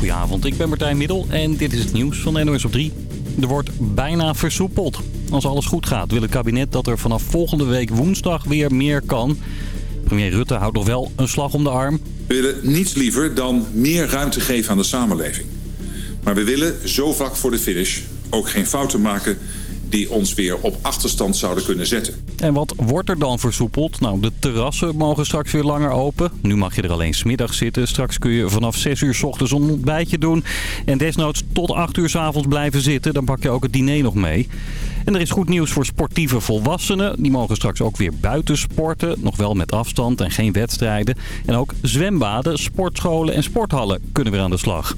Goedenavond, ik ben Martijn Middel en dit is het nieuws van NOS op 3. Er wordt bijna versoepeld. Als alles goed gaat wil het kabinet dat er vanaf volgende week woensdag weer meer kan. Premier Rutte houdt nog wel een slag om de arm. We willen niets liever dan meer ruimte geven aan de samenleving. Maar we willen zo vlak voor de finish ook geen fouten maken die ons weer op achterstand zouden kunnen zetten. En wat wordt er dan versoepeld? Nou, de terrassen mogen straks weer langer open. Nu mag je er alleen smiddag zitten. Straks kun je vanaf 6 uur s ochtends een ontbijtje doen. En desnoods tot 8 uur s avonds blijven zitten. Dan pak je ook het diner nog mee. En er is goed nieuws voor sportieve volwassenen. Die mogen straks ook weer buiten sporten. Nog wel met afstand en geen wedstrijden. En ook zwembaden, sportscholen en sporthallen kunnen weer aan de slag.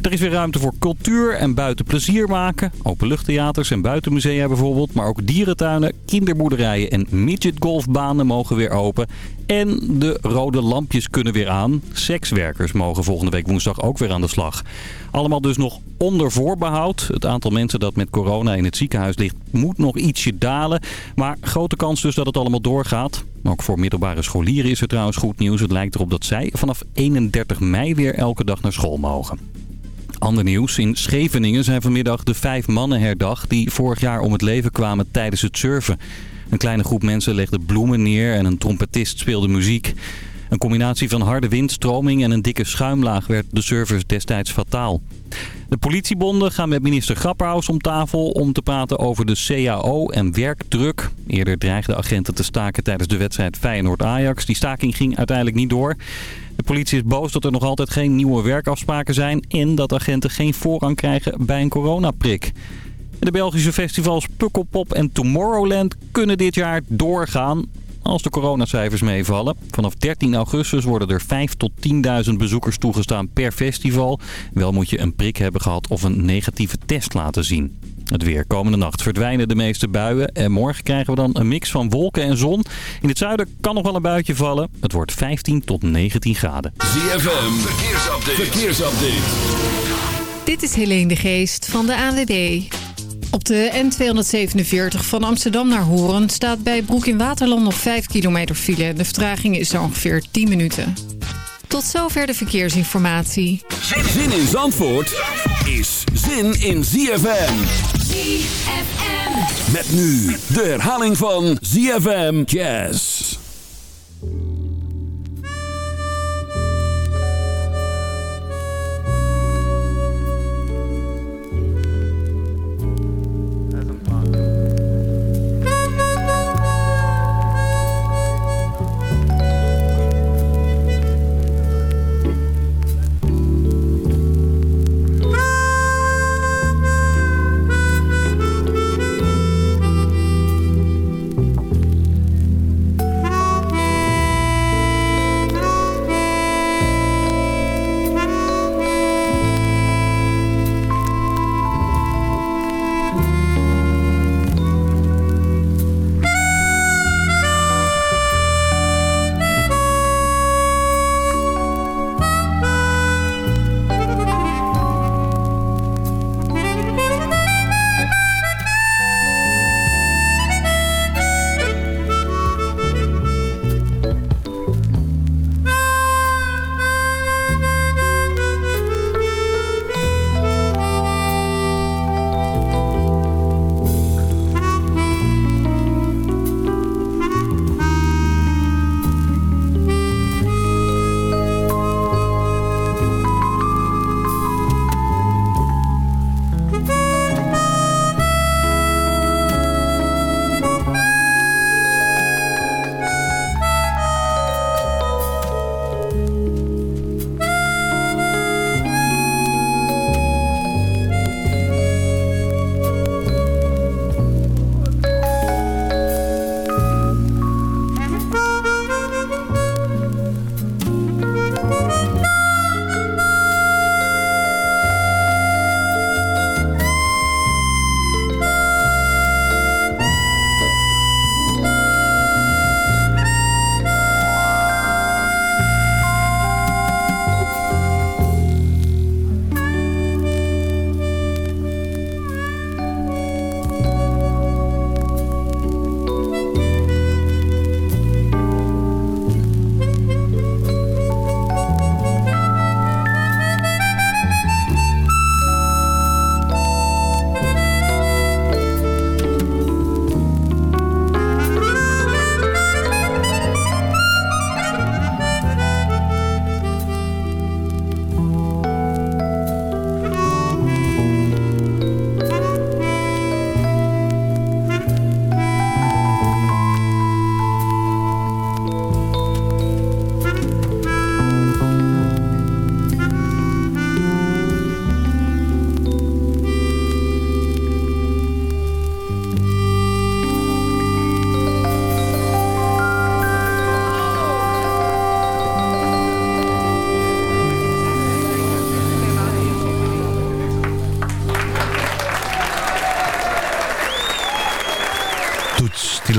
Er is weer ruimte voor cultuur en buiten plezier maken. Openluchttheaters en buitenmusea bijvoorbeeld. Maar ook dierentuinen, kinderboerderijen en midgetgolfbanen mogen weer open. En de rode lampjes kunnen weer aan. Sekswerkers mogen volgende week woensdag ook weer aan de slag. Allemaal dus nog onder voorbehoud. Het aantal mensen dat met corona in het ziekenhuis ligt moet nog ietsje dalen. Maar grote kans dus dat het allemaal doorgaat. Ook voor middelbare scholieren is er trouwens goed nieuws. Het lijkt erop dat zij vanaf 31 mei weer elke dag naar school mogen. Ander nieuws. In Scheveningen zijn vanmiddag de vijf mannen herdacht die vorig jaar om het leven kwamen tijdens het surfen. Een kleine groep mensen legde bloemen neer en een trompetist speelde muziek. Een combinatie van harde wind, stroming en een dikke schuimlaag werd de surfers destijds fataal. De politiebonden gaan met minister Grapperhaus om tafel om te praten over de CAO en werkdruk. Eerder dreigden agenten te staken tijdens de wedstrijd Feyenoord-Ajax. Die staking ging uiteindelijk niet door. De politie is boos dat er nog altijd geen nieuwe werkafspraken zijn... en dat agenten geen voorrang krijgen bij een coronaprik. De Belgische festivals Pukkelpop en Tomorrowland kunnen dit jaar doorgaan als de coronacijfers meevallen. Vanaf 13 augustus worden er 5 tot 10.000 bezoekers toegestaan per festival. Wel moet je een prik hebben gehad of een negatieve test laten zien. Het weer. Komende nacht verdwijnen de meeste buien. En morgen krijgen we dan een mix van wolken en zon. In het zuiden kan nog wel een buitje vallen. Het wordt 15 tot 19 graden. ZFM. Verkeersupdate. Verkeersupdate. Dit is Helene de Geest van de ANWB. Op de N247 van Amsterdam naar Horen staat bij Broek in Waterland nog 5 kilometer file. De vertraging is zo ongeveer 10 minuten. Tot zover de verkeersinformatie. Zin in Zandvoort is zin in ZFM. ZFM. Met nu de herhaling van ZFM Jazz.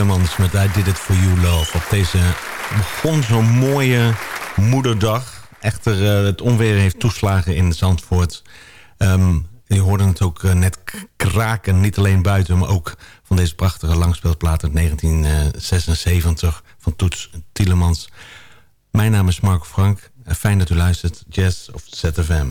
Tielemans met I Did It For You Love. Op deze begon zo'n mooie moederdag. Echter, uh, het onweer heeft toeslagen in Zandvoort. Um, je hoorde het ook uh, net kraken, niet alleen buiten... maar ook van deze prachtige langspeelplaat uit 1976 van Toets Tielemans. Mijn naam is Marco Frank. Fijn dat u luistert. Jazz of ZFM.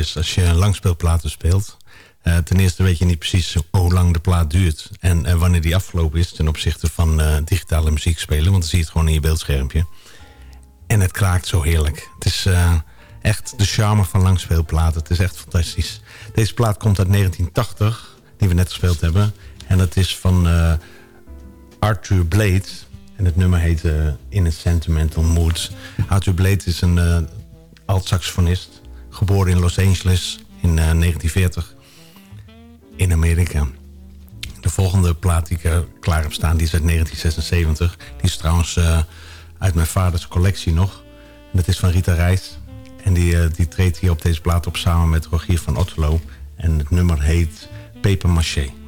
Is als je langspeelplaten speelt? Uh, ten eerste weet je niet precies hoe lang de plaat duurt... en uh, wanneer die afgelopen is ten opzichte van uh, digitale muziek spelen. Want dan zie je het gewoon in je beeldschermpje. En het kraakt zo heerlijk. Het is echt de charme van langspeelplaten. Het is echt fantastisch. Deze plaat komt uit 1980, die we net gespeeld hebben. En dat is van Arthur Blade... En het nummer heet In a Sentimental Mood. Arthur Blade is een alt-saxofonist. Geboren in Los Angeles in uh, 1940 in Amerika. De volgende plaat die ik klaar heb staan, die is uit 1976. Die is trouwens uh, uit mijn vaders collectie nog. En dat is van Rita Reis. En die, die treedt hier op deze plaat op samen met Rogier van Otterlo. En het nummer heet Paper Maché.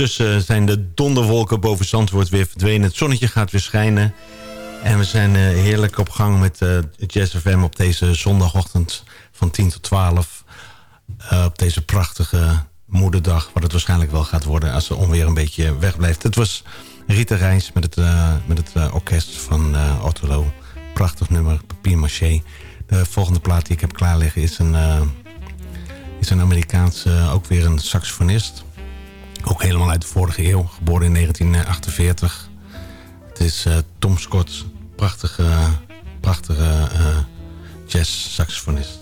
Intussen zijn de donderwolken boven Zandvoort weer verdwenen. Het zonnetje gaat weer schijnen. En we zijn eh, heerlijk op gang met uh, Jazz FM op deze zondagochtend van 10 tot 12. Eh, op deze prachtige moederdag, wat het waarschijnlijk wel gaat worden... als de onweer een beetje wegblijft. Het was Rita Reis met het, met het orkest van Otterlo. Prachtig nummer, papier maché. De volgende plaat die ik heb klaar liggen is een, is een Amerikaanse, ook weer een saxofonist... Ook helemaal uit de vorige eeuw, geboren in 1948. Het is uh, Tom Scott, prachtige prachtige uh, jazz-saxofonist.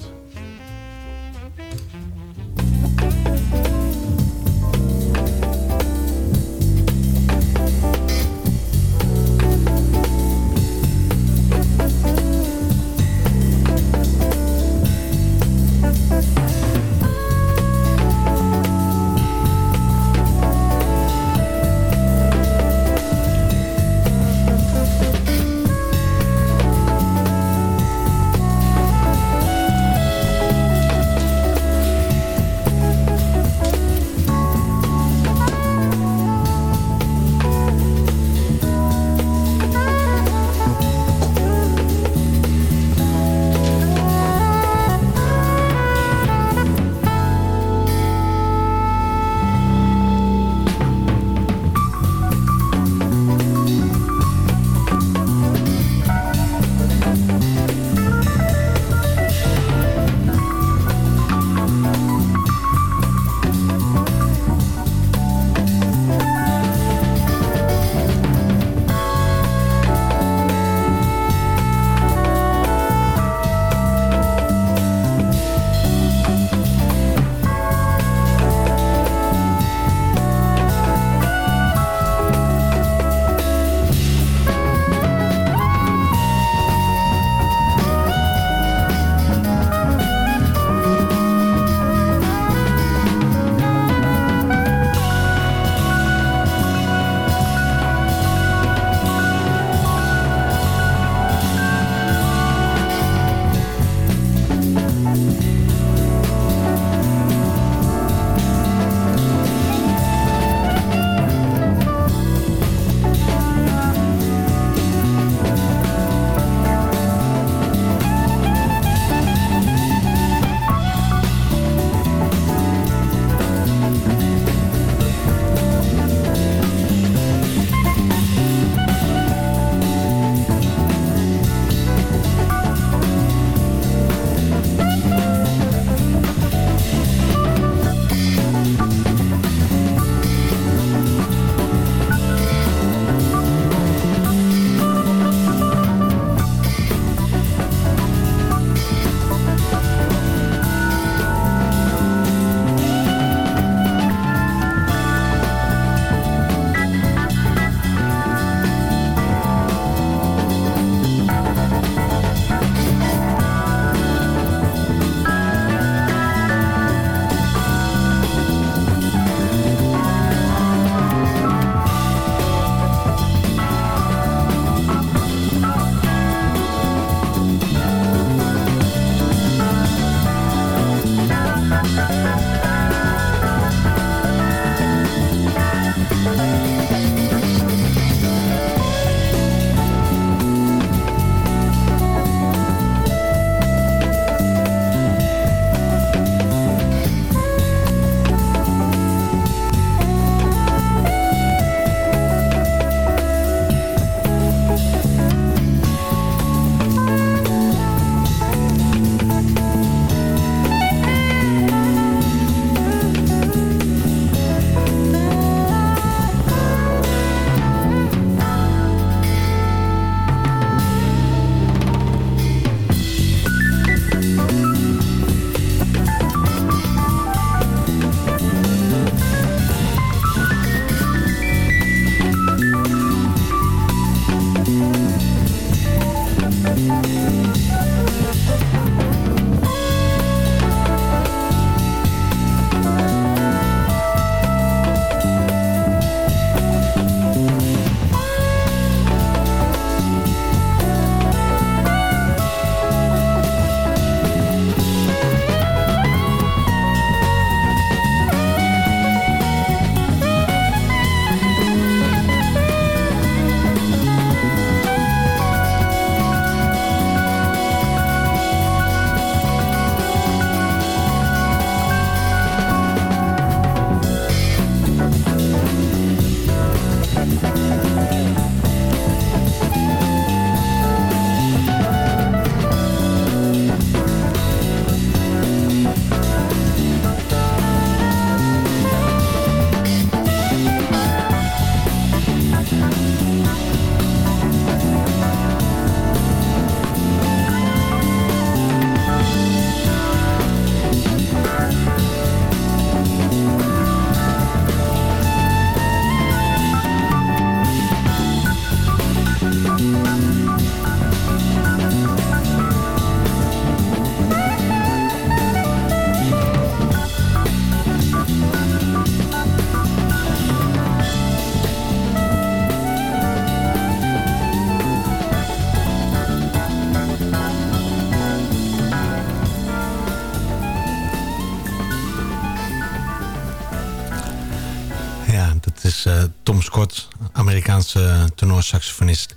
Amerikaanse tenorsaxofonist.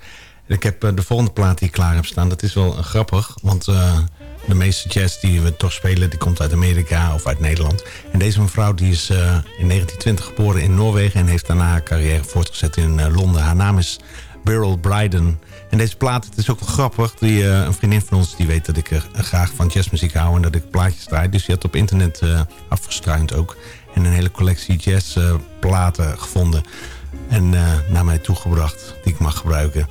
Ik heb eh, de volgende plaat die ik klaar heb staan. Dat is wel eh, grappig, want eh, de meeste jazz die we toch spelen... die komt uit Amerika of uit Nederland. En deze mevrouw die is in 1920 geboren in Noorwegen... en heeft daarna haar carrière voortgezet in Londen. Haar naam is Beryl Bryden. En deze plaat, het is ook wel grappig. Die, een vriendin van ons die weet dat ik graag van jazzmuziek hou... en dat ik plaatjes draai. Dus die had op internet afgestruind ook. En een hele collectie jazzplaten gevonden. En naar mij toegebracht, die ik mag gebruiken.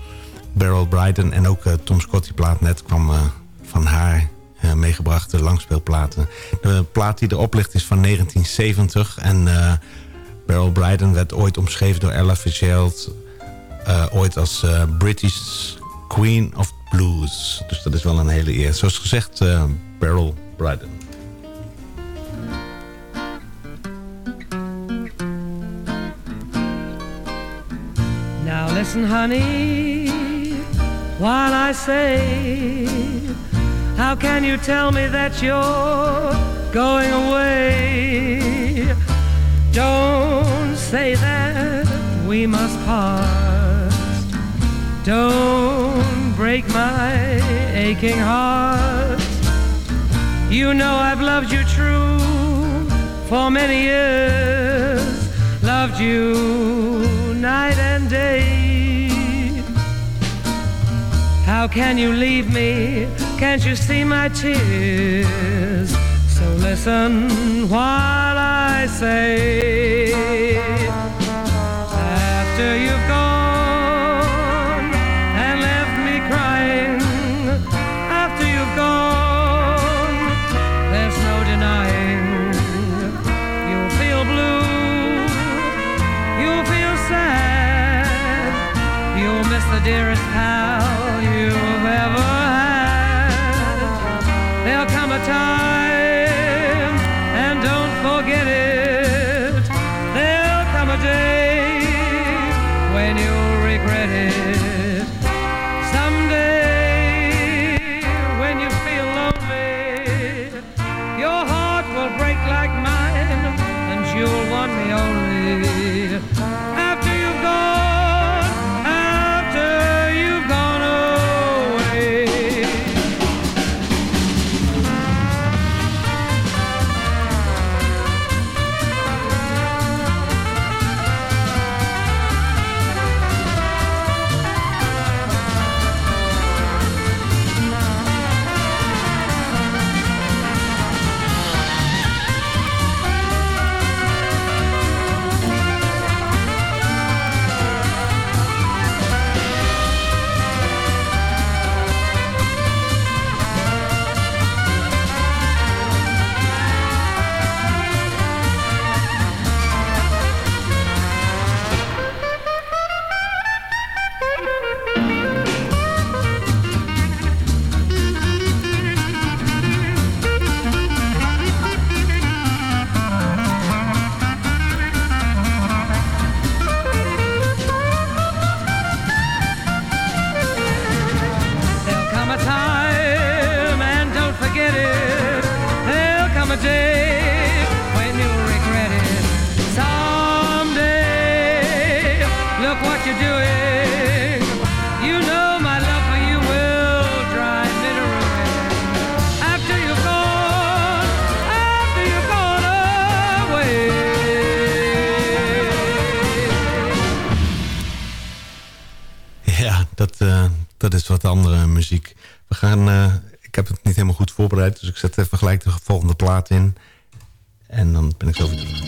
Beryl Bryden en ook uh, Tom Scott, die plaat net kwam uh, van haar meegebrachte langspeelplaten. De plaat die erop ligt is van 1970 en Beryl Bryden werd ooit omschreven door Ella Fitzgerald ooit als British Queen of Blues. Dus dat is wel een hele eer. Zoals gezegd, Beryl Bryden. Listen honey while I say, How can you tell me that you're going away? Don't say that we must part. Don't break my aching heart. You know I've loved you true for many years, loved you night and day. How can you leave me? Can't you see my tears? So listen while I say, after you've gone and left me crying, after you've gone, there's no denying you'll feel blue, you'll feel sad, you'll miss the dearest dus ik zet even gelijk de volgende plaat in. En dan ben ik zo weer.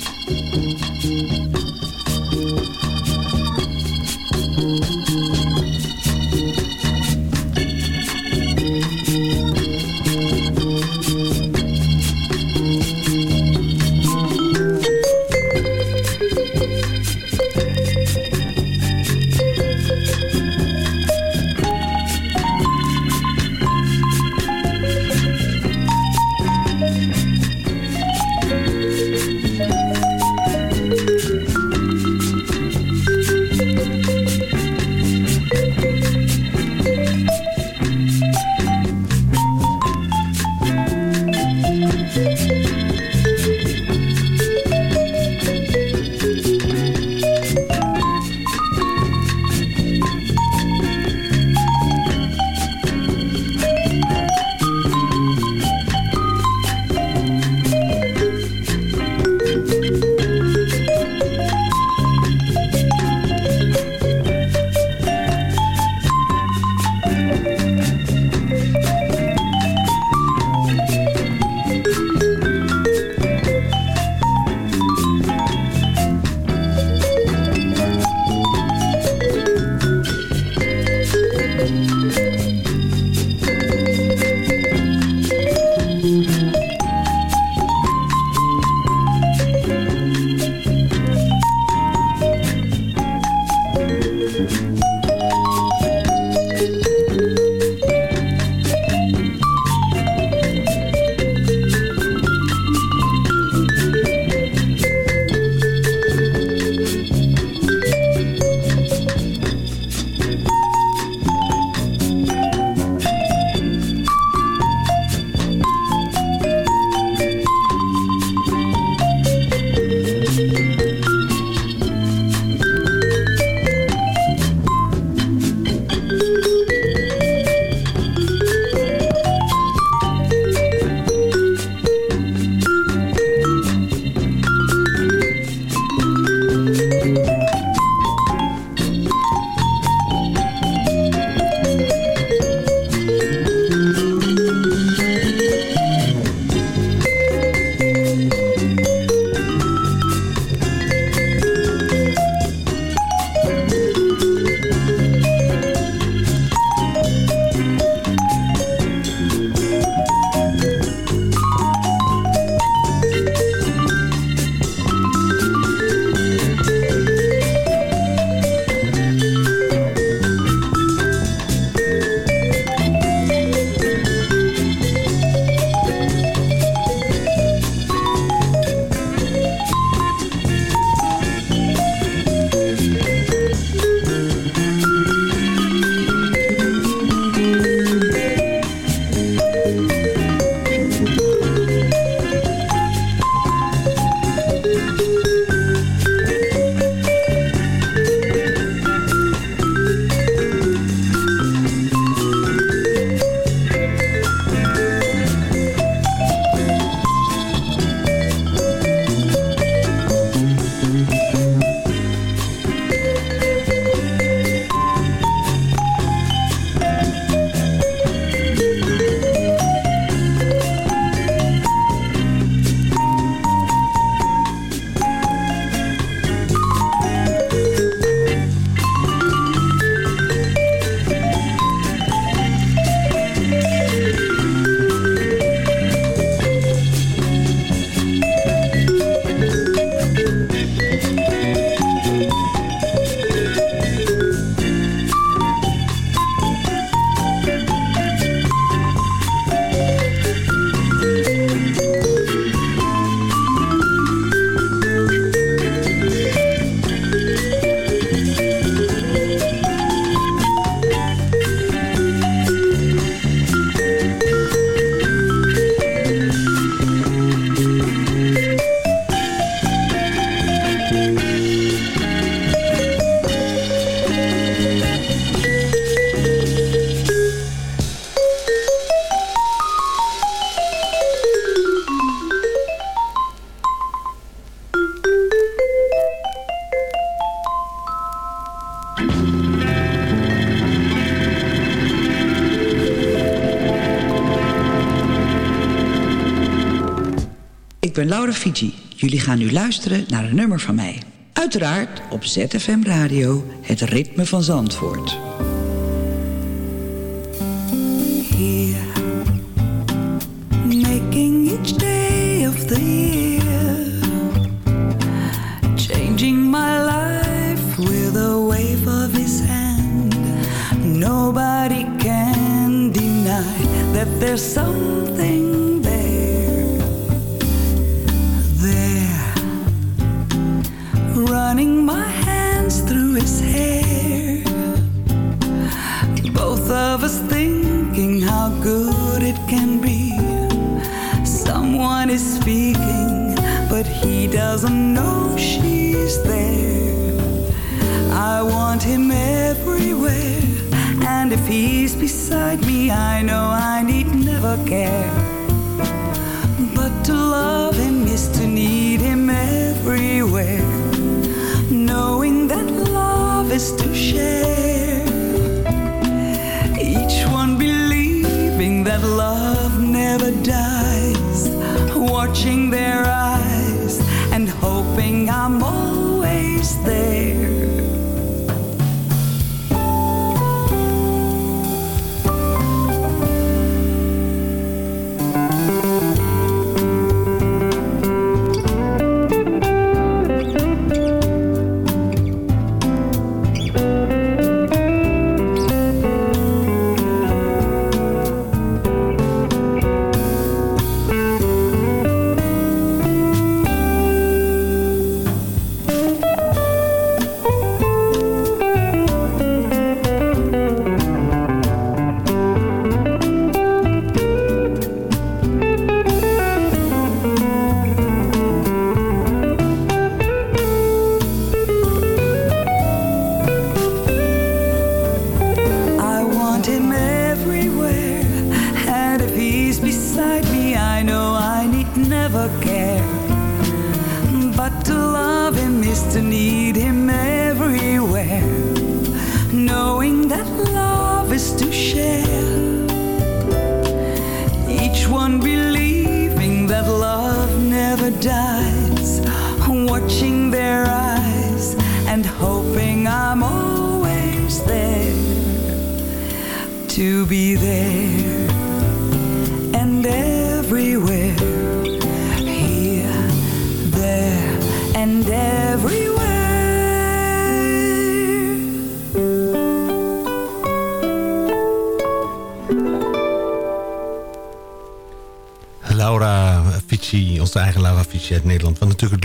ik ben Laura Fiji. Jullie gaan nu luisteren naar een nummer van mij. Uiteraard op ZFM Radio, het ritme van Zandvoort.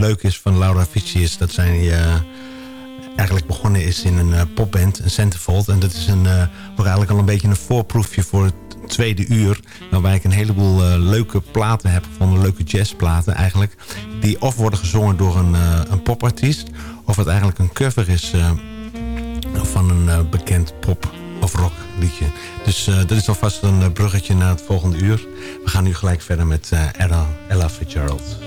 Leuke is van Laura Fici is dat zij eh, eigenlijk begonnen is in een eh, popband, een Centerfold. En dat is een, uh, eigenlijk al een beetje een voorproefje voor het tweede uur. Waarbij ik een heleboel leuke platen heb gevonden, leuke jazzplaten eigenlijk. Die of worden gezongen door een, een popartiest, of het eigenlijk een cover is van een bekend pop of rock liedje. Dus dat is alvast een bruggetje naar het volgende uur. We gaan nu gelijk verder met Ella, Ella Fitzgerald.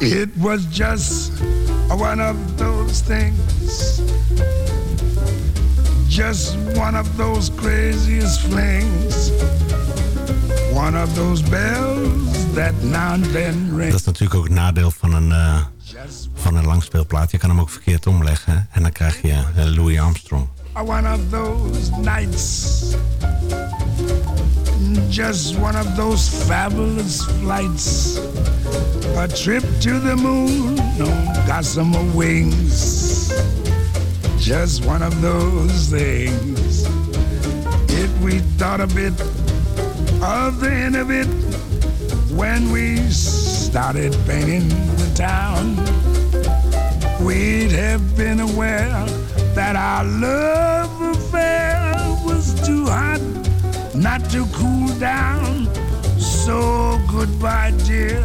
It was just one of those things Just one of those craziest flings One of those bells that now and then ring Dat is natuurlijk ook het nadeel van een van een langspeelplaat. Je kan hem ook verkeerd omleggen. En dan krijg je uh, Louis Armstrong. One of those nights Just one of those fabulous flights A trip to the moon on gossamer wings Just one of those things If we thought a bit of the end of it When we started painting the town we'd have been aware that our love affair was too hot not to cool down. So goodbye, dear.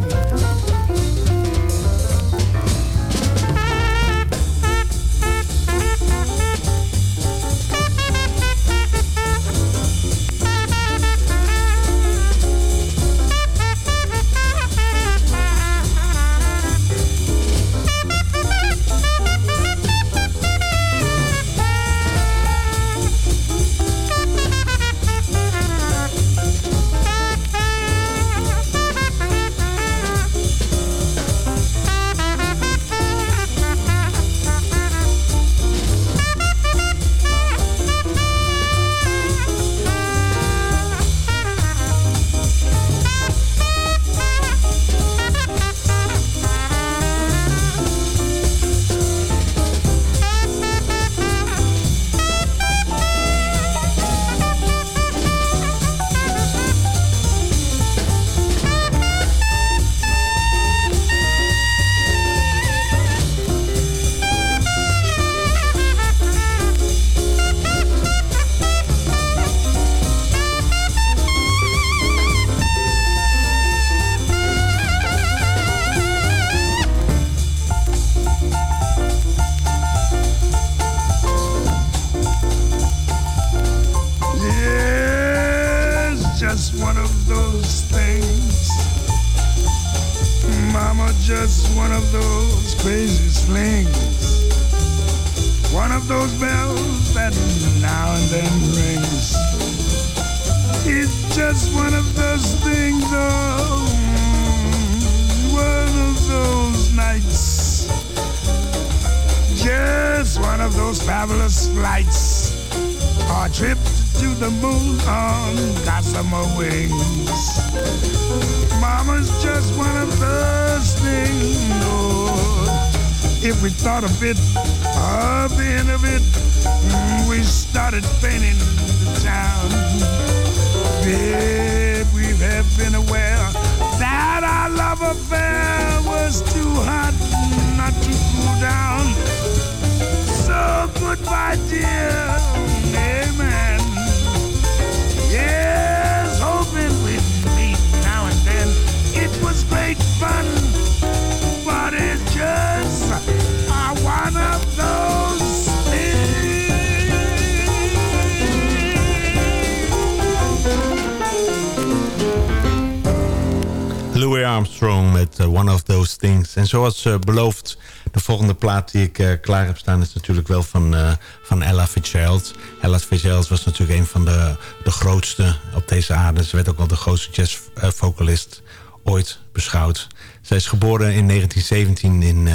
Armstrong met One of Those Things. En zoals beloofd, de volgende plaat die ik klaar heb staan... is natuurlijk wel van, van Ella Fitzgerald. Ella Fitzgerald was natuurlijk een van de, de grootste op deze aarde. Ze werd ook wel de grootste jazzvocalist ooit beschouwd. Zij is geboren in 1917 in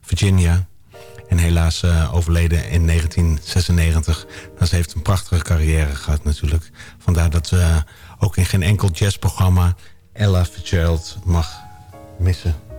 Virginia... En helaas uh, overleden in 1996. Nou, ze heeft een prachtige carrière gehad natuurlijk. Vandaar dat we ook in geen enkel jazzprogramma Ella Fitzgerald mag missen.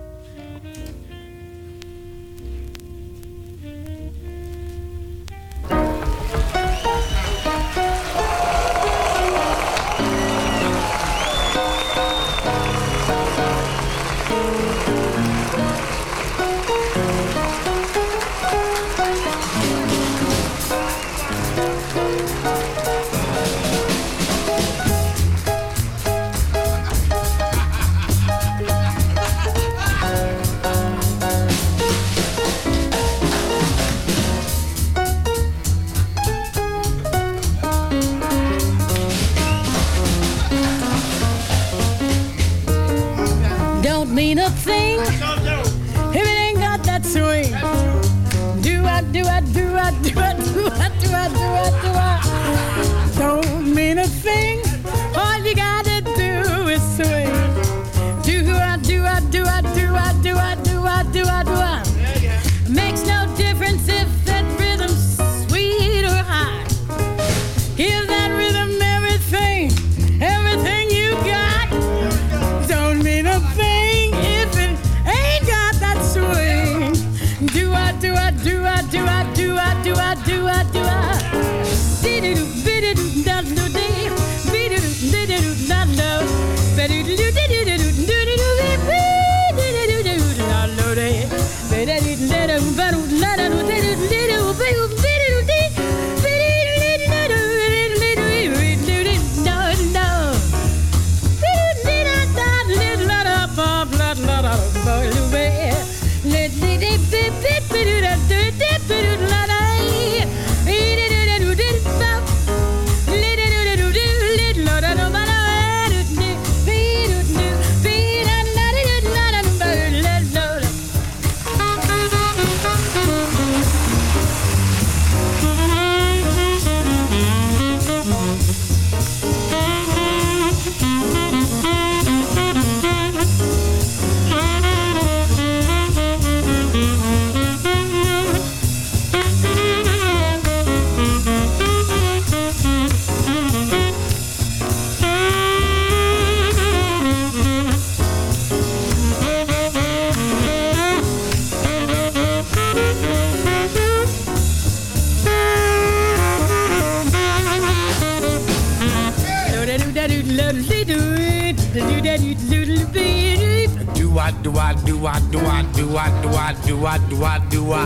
do I do I do I do I do I do I do I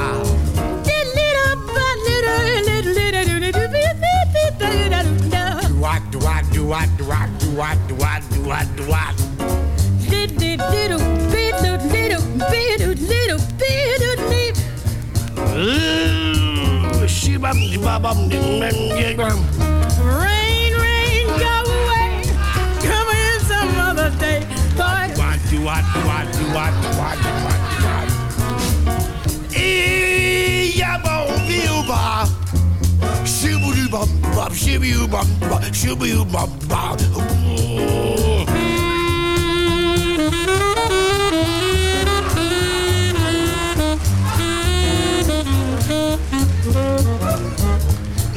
little by do little do little do I do I do I do I do I do I do I do I do little do little do bit little bit little bit Shibam dibabam dimen yegram what, what, what, what, what, what.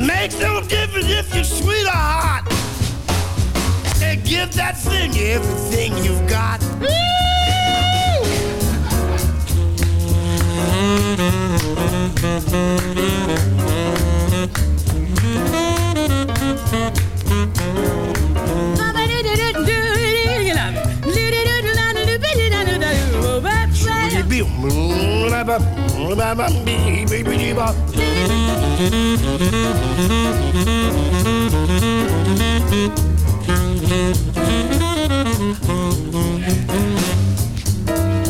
Makes no difference if you're sweet or hot. And give that thing everything you've got.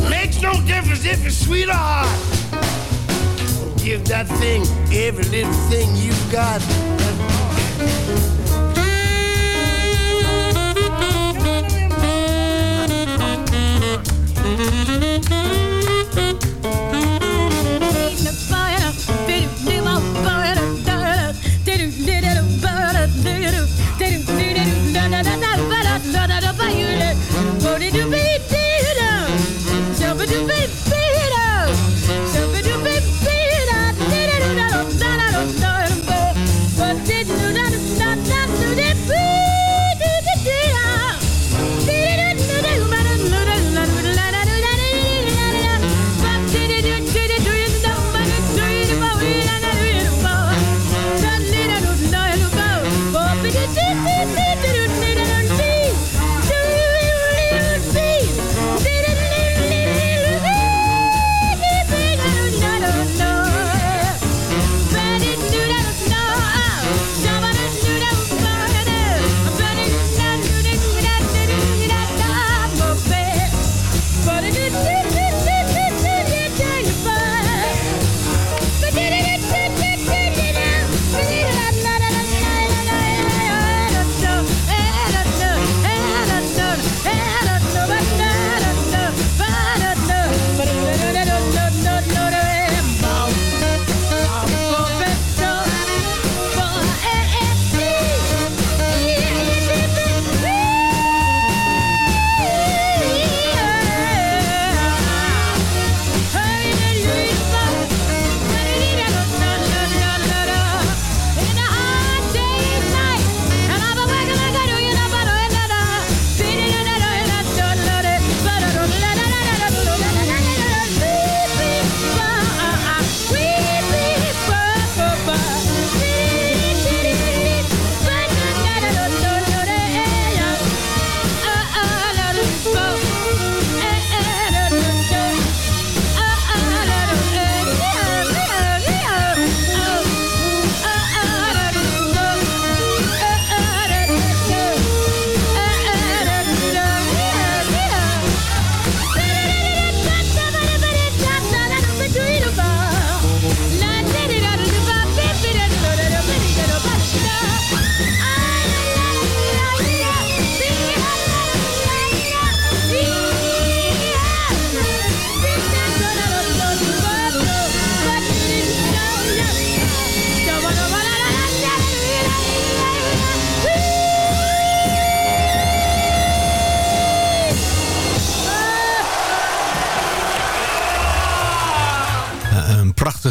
Makes no difference if it's sweet or hot. Give that thing every little thing you've got.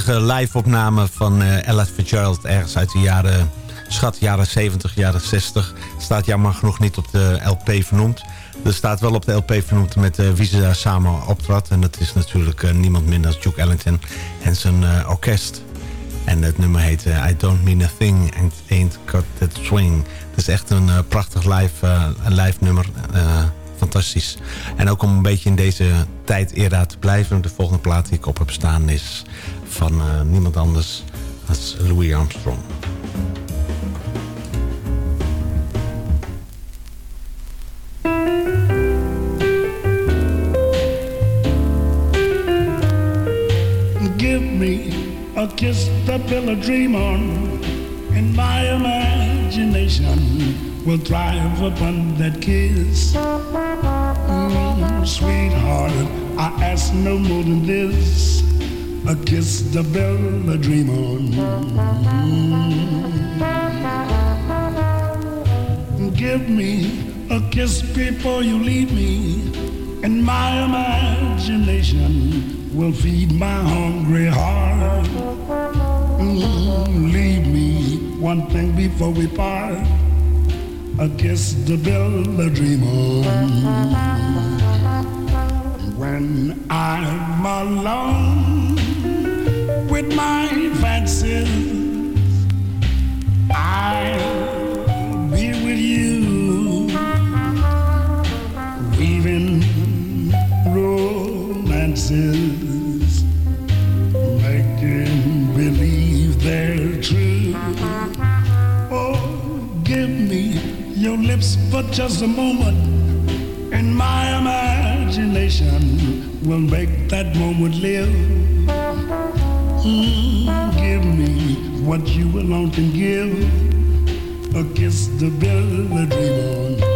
Prachtige live-opname van uh, Ella Fitzgerald... ergens uit de jaren, schat, jaren 70, jaren 60. Staat jammer genoeg niet op de LP vernoemd. Er staat wel op de LP vernoemd met uh, wie ze daar samen optrad. En dat is natuurlijk uh, niemand minder dan Duke Ellington en zijn orkest. En het nummer heet I Don't Mean a Thing and Ain't Got That Swing. Het is echt een prachtig live, live nummer fantastisch. En ook om een beetje in deze tijd era te blijven. De volgende plaat die ik op heb staan is van uh, niemand anders als Louis Armstrong. Give me a kiss to build a dream on in my imagination will thrive upon that kiss. Mm, sweetheart, I ask no more than this. A kiss to build a dream on. Give me a kiss before you leave me, and my imagination will feed my hungry heart. Leave me one thing before we part a kiss to build a dream on. When I'm alone just a moment, and my imagination will make that moment live. Mm, give me what you alone can give, a kiss to build a dream on.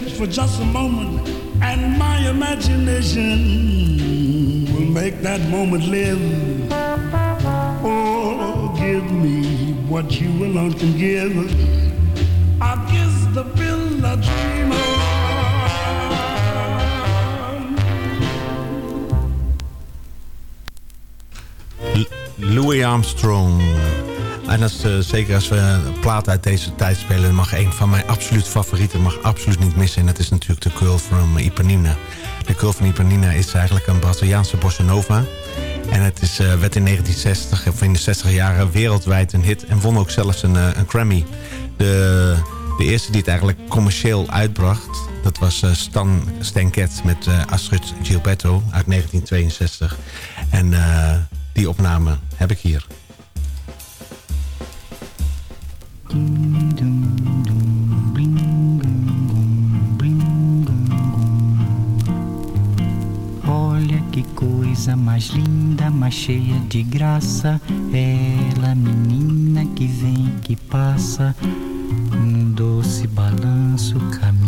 Lips for just a moment, and my imagination will make that moment live. Oh, give me what you alone can give. I'll kiss the I dream of. Louis Armstrong. En dat is eh, zeker als we een plaat uit deze tijd spelen... mag een van mijn absoluut favorieten mag absoluut niet missen. En dat is natuurlijk de Curl from Ipanina. De Curl van Ipanina is eigenlijk een Braziliaanse bossa nova. En het is, eh, werd in 1960 of in de 60 jaren wereldwijd een hit. En won ook zelfs een, eh, een Grammy. De, de eerste die het eigenlijk commercieel uitbracht... dat was Stan Stenket met eh, Astrid Gilberto uit 1962. En die opname heb ik hier. Olha que coisa mais linda, mais cheia de graça. Ela, menina que vem, que passa, num doce balanço, caminho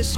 this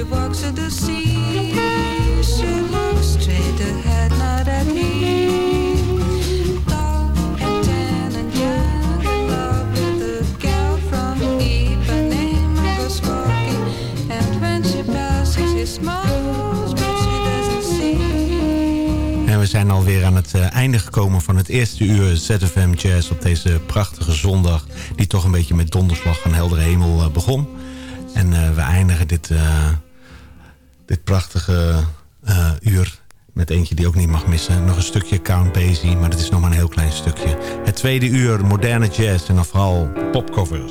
She walks to the sea. She looks straight ahead, not at me. En we zijn alweer aan het eh, einde gekomen van het eerste uur ZFM Jazz op deze prachtige zondag. Die toch een beetje met donderslag en heldere hemel eh, begon. En eh, we eindigen dit dit prachtige eh, uur met eentje die ook niet mag missen. Nog een stukje Count Basie, maar dat is nog maar een heel klein stukje. Het tweede uur moderne jazz en dan vooral popcovers.